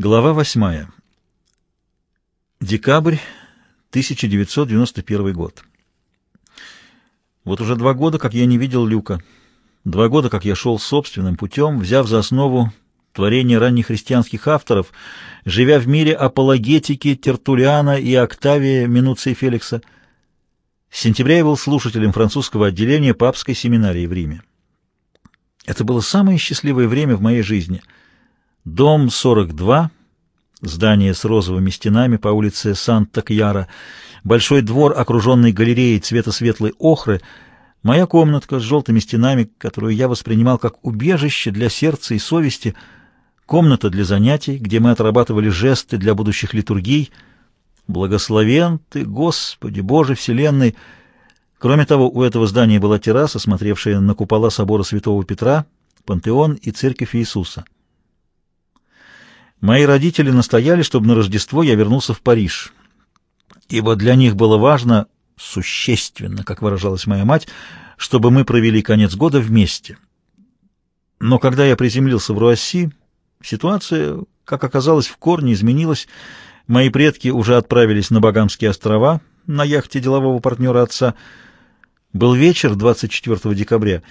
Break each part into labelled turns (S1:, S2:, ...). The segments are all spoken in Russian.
S1: Глава восьмая. Декабрь 1991 год. Вот уже два года, как я не видел Люка. Два года, как я шел собственным путем, взяв за основу творения ранних христианских авторов, живя в мире апологетики Тертулиана и Октавия Минуция Феликса. С сентября я был слушателем французского отделения папской семинарии в Риме. Это было самое счастливое время в моей жизни — Дом 42, здание с розовыми стенами по улице Санта-Кьяра, большой двор, окруженный галереей цвета светлой охры, моя комнатка с желтыми стенами, которую я воспринимал как убежище для сердца и совести, комната для занятий, где мы отрабатывали жесты для будущих литургий. Благословен ты, Господи, Боже Вселенной! Кроме того, у этого здания была терраса, смотревшая на купола собора Святого Петра, Пантеон и Церковь Иисуса. Мои родители настояли, чтобы на Рождество я вернулся в Париж, ибо для них было важно, существенно, как выражалась моя мать, чтобы мы провели конец года вместе. Но когда я приземлился в Руасси, ситуация, как оказалось, в корне изменилась. Мои предки уже отправились на Багамские острова на яхте делового партнера отца. Был вечер 24 декабря,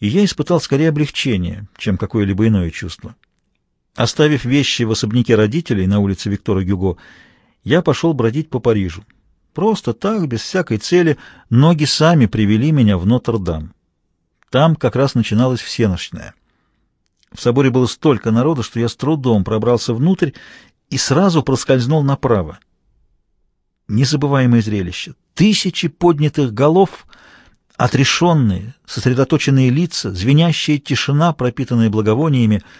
S1: и я испытал скорее облегчение, чем какое-либо иное чувство. Оставив вещи в особняке родителей на улице Виктора Гюго, я пошел бродить по Парижу. Просто так, без всякой цели, ноги сами привели меня в Нотр-Дам. Там как раз начиналась всеночная. В соборе было столько народа, что я с трудом пробрался внутрь и сразу проскользнул направо. Незабываемое зрелище. Тысячи поднятых голов, отрешенные, сосредоточенные лица, звенящая тишина, пропитанная благовониями —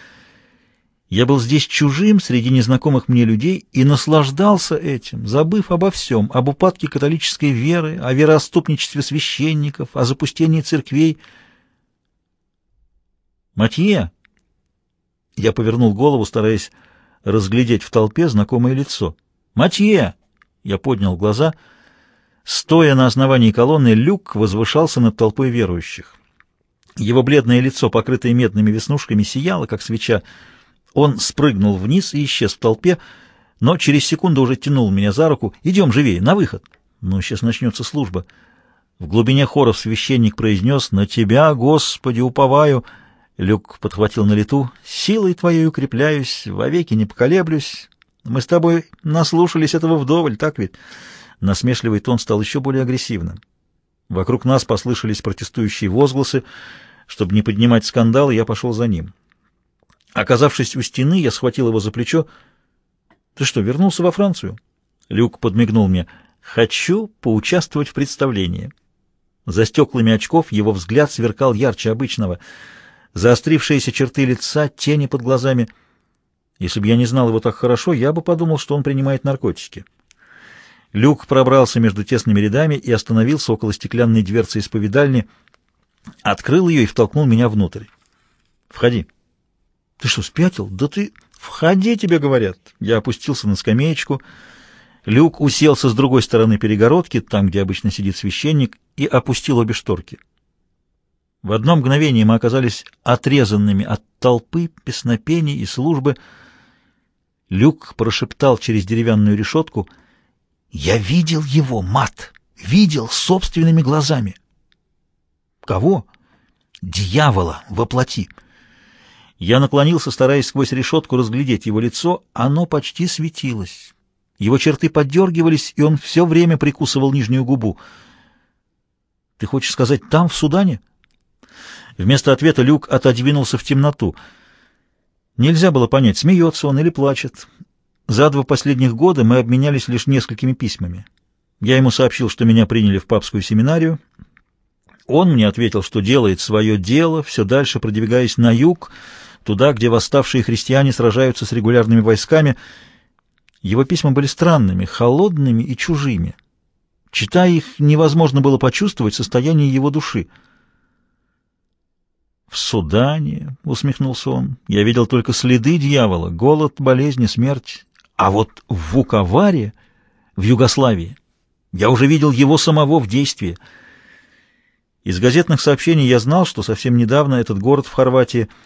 S1: я был здесь чужим среди незнакомых мне людей и наслаждался этим, забыв обо всем, об упадке католической веры, о вероотступничестве священников, о запустении церквей. «Матье!» Я повернул голову, стараясь разглядеть в толпе знакомое лицо. «Матье!» Я поднял глаза. Стоя на основании колонны, люк возвышался над толпой верующих. Его бледное лицо, покрытое медными веснушками, сияло, как свеча, он спрыгнул вниз и исчез в толпе, но через секунду уже тянул меня за руку. «Идем живее, на выход!» «Ну, сейчас начнется служба». В глубине хоров священник произнес «На тебя, Господи, уповаю!» Люк подхватил на лету «Силой твоей укрепляюсь, вовеки не поколеблюсь. Мы с тобой наслушались этого вдоволь, так ведь?» Насмешливый тон стал еще более агрессивным. Вокруг нас послышались протестующие возгласы. Чтобы не поднимать скандал, я пошел за ним. Оказавшись у стены, я схватил его за плечо. «Ты что, вернулся во Францию?» Люк подмигнул мне. «Хочу поучаствовать в представлении». За стеклами очков его взгляд сверкал ярче обычного. Заострившиеся черты лица, тени под глазами. Если бы я не знал его так хорошо, я бы подумал, что он принимает наркотики. Люк пробрался между тесными рядами и остановился около стеклянной дверцы исповедальни, открыл ее и втолкнул меня внутрь. «Входи». Ты что, спятил? Да ты... Входи, тебе говорят. Я опустился на скамеечку. Люк уселся с другой стороны перегородки, там, где обычно сидит священник, и опустил обе шторки. В одно мгновение мы оказались отрезанными от толпы, песнопений и службы. Люк прошептал через деревянную решетку. «Я видел его, мат! Видел собственными глазами!» «Кого?» «Дьявола воплоти!» Я наклонился, стараясь сквозь решетку разглядеть его лицо. Оно почти светилось. Его черты подергивались, и он все время прикусывал нижнюю губу. «Ты хочешь сказать, там, в Судане?» Вместо ответа Люк отодвинулся в темноту. Нельзя было понять, смеется он или плачет. За два последних года мы обменялись лишь несколькими письмами. Я ему сообщил, что меня приняли в папскую семинарию. Он мне ответил, что делает свое дело, все дальше продвигаясь на юг, туда, где восставшие христиане сражаются с регулярными войсками. Его письма были странными, холодными и чужими. Читая их, невозможно было почувствовать состояние его души. «В Судане», — усмехнулся он, — «я видел только следы дьявола, голод, болезни, смерть. А вот в Вуковаре, в Югославии, я уже видел его самого в действии». Из газетных сообщений я знал, что совсем недавно этот город в Хорватии —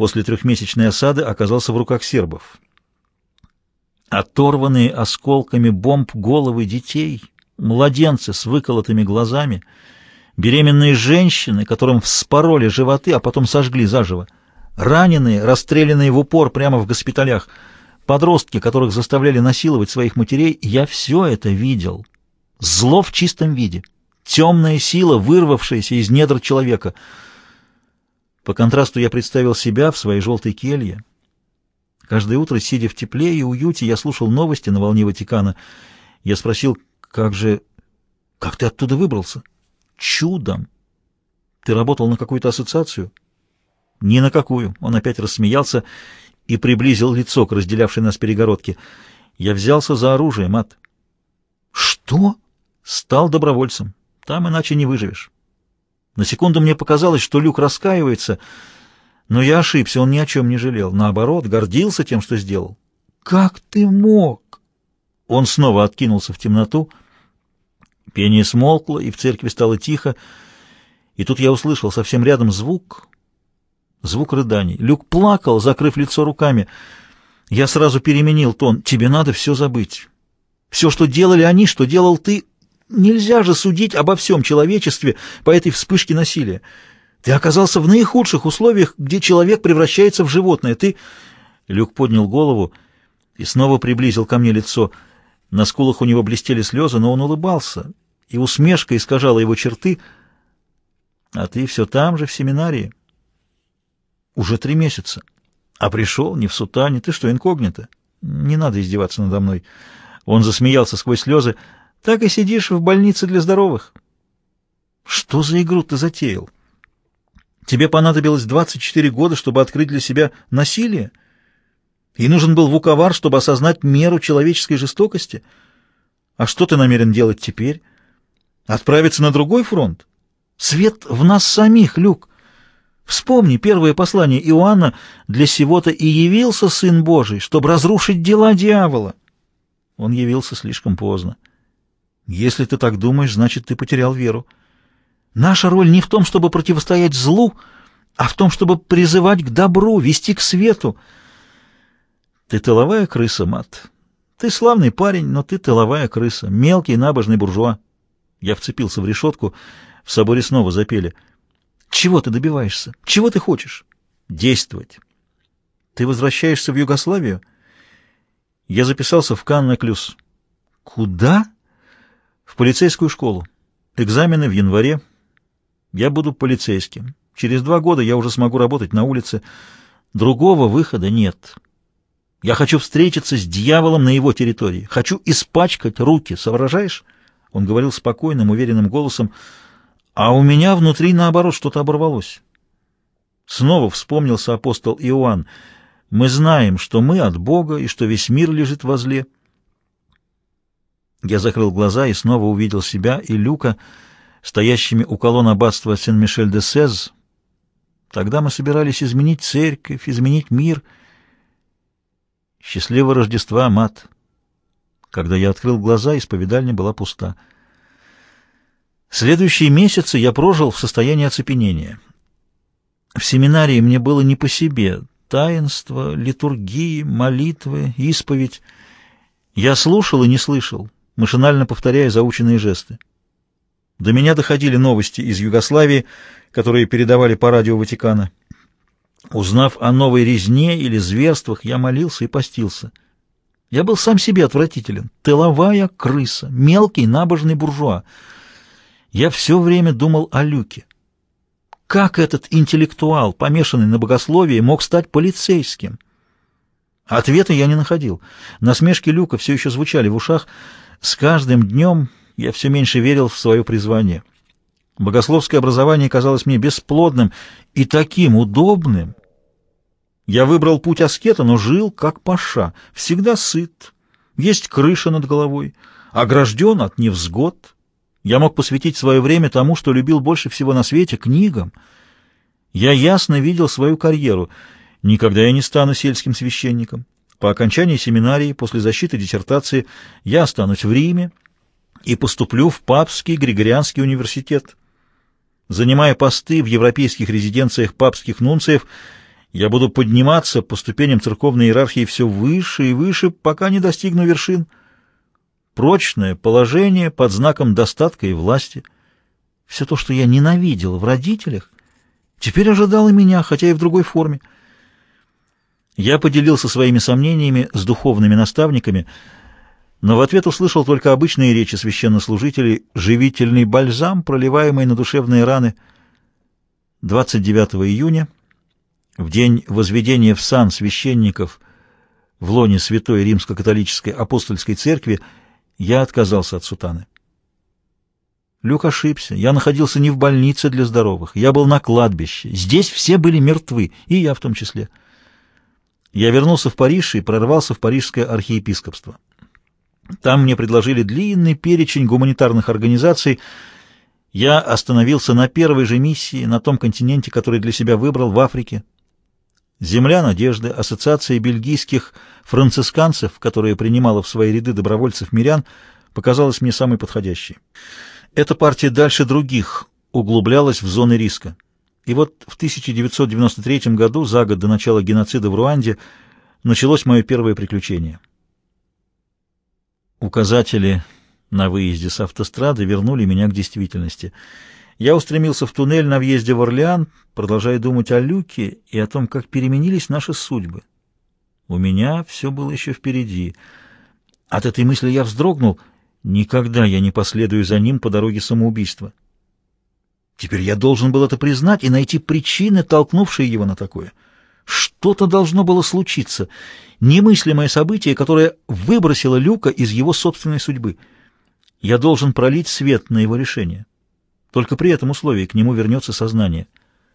S1: после трехмесячной осады оказался в руках сербов. Оторванные осколками бомб головы детей, младенцы с выколотыми глазами, беременные женщины, которым вспороли животы, а потом сожгли заживо, раненые, расстрелянные в упор прямо в госпиталях, подростки, которых заставляли насиловать своих матерей, я все это видел. Зло в чистом виде, темная сила, вырвавшаяся из недр человека. По контрасту я представил себя в своей желтой келье, Каждое утро, сидя в тепле и уюте, я слушал новости на волне Ватикана. Я спросил, как же... Как ты оттуда выбрался? Чудом. Ты работал на какую-то ассоциацию? Ни на какую. Он опять рассмеялся и приблизил лицо к разделявшей нас перегородке. Я взялся за оружие, мат. Что? Стал добровольцем. Там иначе не выживешь. На секунду мне показалось, что Люк раскаивается, но я ошибся, он ни о чем не жалел. Наоборот, гордился тем, что сделал. «Как ты мог?» Он снова откинулся в темноту. Пение смолкло, и в церкви стало тихо. И тут я услышал совсем рядом звук, звук рыданий. Люк плакал, закрыв лицо руками. Я сразу переменил тон. «Тебе надо все забыть. Все, что делали они, что делал ты. Нельзя же судить обо всем человечестве по этой вспышке насилия. Ты оказался в наихудших условиях, где человек превращается в животное. Ты...» Люк поднял голову и снова приблизил ко мне лицо. На скулах у него блестели слезы, но он улыбался, и усмешка искажала его черты. «А ты все там же, в семинарии?» «Уже три месяца. А пришел не в сутане. Ты что, инкогнито? Не надо издеваться надо мной». Он засмеялся сквозь слезы. «Так и сидишь в больнице для здоровых». «Что за игру ты затеял?» Тебе понадобилось 24 года, чтобы открыть для себя насилие? И нужен был вуковар, чтобы осознать меру человеческой жестокости? А что ты намерен делать теперь? Отправиться на другой фронт? Свет в нас самих, Люк. Вспомни первое послание Иоанна «Для сего-то и явился Сын Божий, чтобы разрушить дела дьявола». Он явился слишком поздно. Если ты так думаешь, значит, ты потерял веру. Наша роль не в том, чтобы противостоять злу, а в том, чтобы призывать к добру, вести к свету. Ты тыловая крыса, Мат. Ты славный парень, но ты тыловая крыса, мелкий набожный буржуа. Я вцепился в решетку, в соборе снова запели. Чего ты добиваешься? Чего ты хочешь? Действовать. Ты возвращаешься в Югославию? Я записался в Канна-Клюс. Куда? В полицейскую школу. Экзамены в январе. Я буду полицейским. Через два года я уже смогу работать на улице. Другого выхода нет. Я хочу встретиться с дьяволом на его территории. Хочу испачкать руки, соображаешь? Он говорил спокойным, уверенным голосом, а у меня внутри, наоборот, что-то оборвалось. Снова вспомнился апостол Иоанн. Мы знаем, что мы от Бога и что весь мир лежит возле. Я закрыл глаза и снова увидел себя и Люка, стоящими у колонн аббатства Сен-Мишель-де-Сез. Тогда мы собирались изменить церковь, изменить мир. Счастливого Рождества, мат! Когда я открыл глаза, исповедальня была пуста. Следующие месяцы я прожил в состоянии оцепенения. В семинарии мне было не по себе. Таинство, литургии, молитвы, исповедь. Я слушал и не слышал, машинально повторяя заученные жесты. До меня доходили новости из Югославии, которые передавали по радио Ватикана. Узнав о новой резне или зверствах, я молился и постился. Я был сам себе отвратителен, тыловая крыса, мелкий набожный буржуа. Я все время думал о Люке. Как этот интеллектуал, помешанный на богословии, мог стать полицейским? Ответа я не находил. Насмешки Люка все еще звучали в ушах. С каждым днем я все меньше верил в свое призвание. Богословское образование казалось мне бесплодным и таким удобным. Я выбрал путь аскета, но жил как паша, всегда сыт, есть крыша над головой, огражден от невзгод. Я мог посвятить свое время тому, что любил больше всего на свете, книгам. Я ясно видел свою карьеру. Никогда я не стану сельским священником. По окончании семинарии, после защиты диссертации, я останусь в Риме, и поступлю в Папский Григорианский университет. Занимая посты в европейских резиденциях папских нунциев, Я буду подниматься по ступеням церковной иерархии все выше и выше, пока не достигну вершин. Прочное положение под знаком достатка и власти. Все то, что я ненавидел в родителях, теперь ожидало меня, хотя и в другой форме. Я поделился своими сомнениями с духовными наставниками, но в ответ услышал только обычные речи священнослужителей, живительный бальзам, проливаемый на душевные раны. 29 июня в день возведения в сан священников в лоне Святой Римско-католической апостольской церкви я отказался от сутаны. Люк ошибся. Я находился не в больнице для здоровых. Я был на кладбище. Здесь все были мертвы, и я в том числе. Я вернулся в Париж и прорвался в парижское архиепископство. Там мне предложили длинный перечень гуманитарных организаций. Я остановился на первой же миссии на том континенте, который для себя выбрал, в Африке. Земля надежды, ассоциация бельгийских францисканцев, которая принимала в свои ряды добровольцев-мирян, показалась мне самой подходящей. Эта партия дальше других углублялась в зоны риска. И вот в 1993 году, за год до начала геноцида в Руанде, началось мое первое приключение. Указатели на выезде с автострады вернули меня к действительности — я устремился в туннель на въезде в Орлеан, продолжая думать о Люке и о том, как переменились наши судьбы. У меня все было еще впереди. От этой мысли я вздрогнул. Никогда я не последую за ним по дороге самоубийства. Теперь я должен был это признать и найти причины, толкнувшие его на такое. Что-то должно было случиться, немыслимое событие, которое выбросило Люка из его собственной судьбы. Я должен пролить свет на его решение. Только при этом условии к нему вернется сознание —